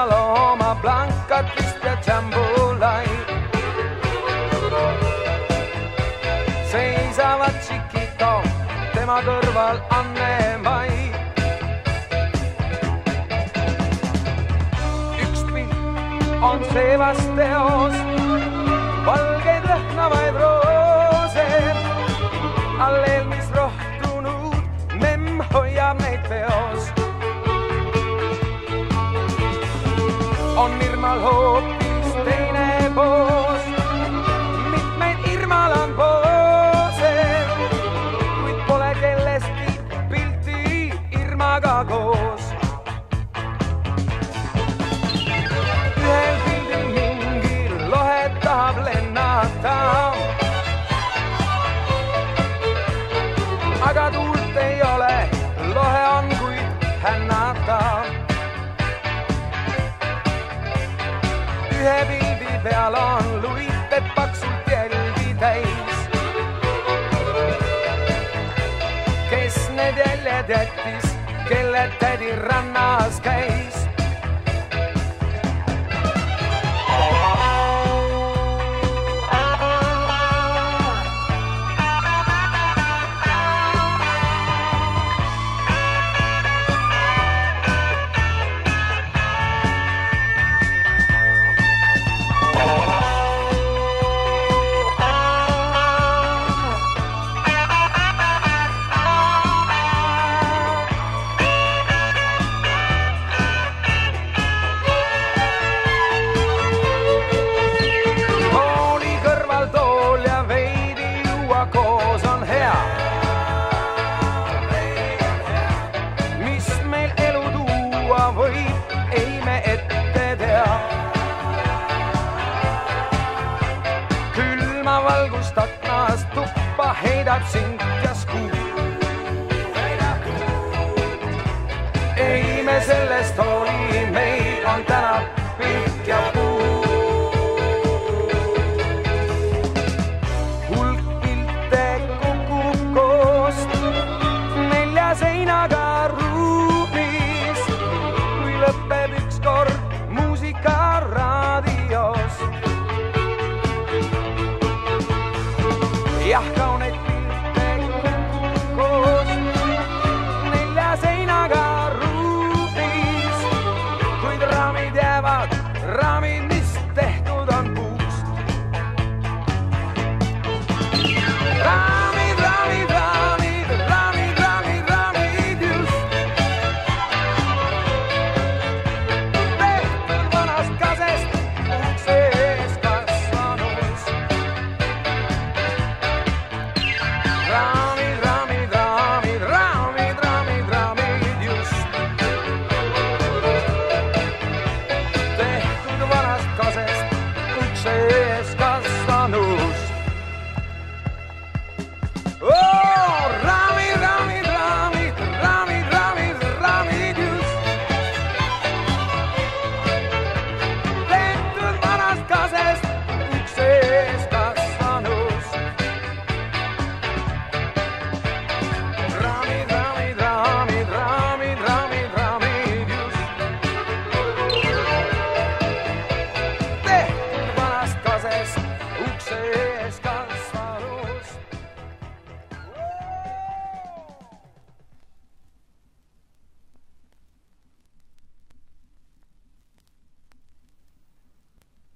Paloma Blanca, triste Chambolay. seisavad Chiquito, tema kõrval Anne-Mai. üks pilt on seevas teos on Nirmal Hopi stejné boj. Jälgi täis. kes need jäljed jättis, kelle tädi rannas käis? Koos on hea. mis meil elu tuua võib, ei me ette tea. külma valgust aknast tuppa heidab sind järsku. ei me sellest hooli,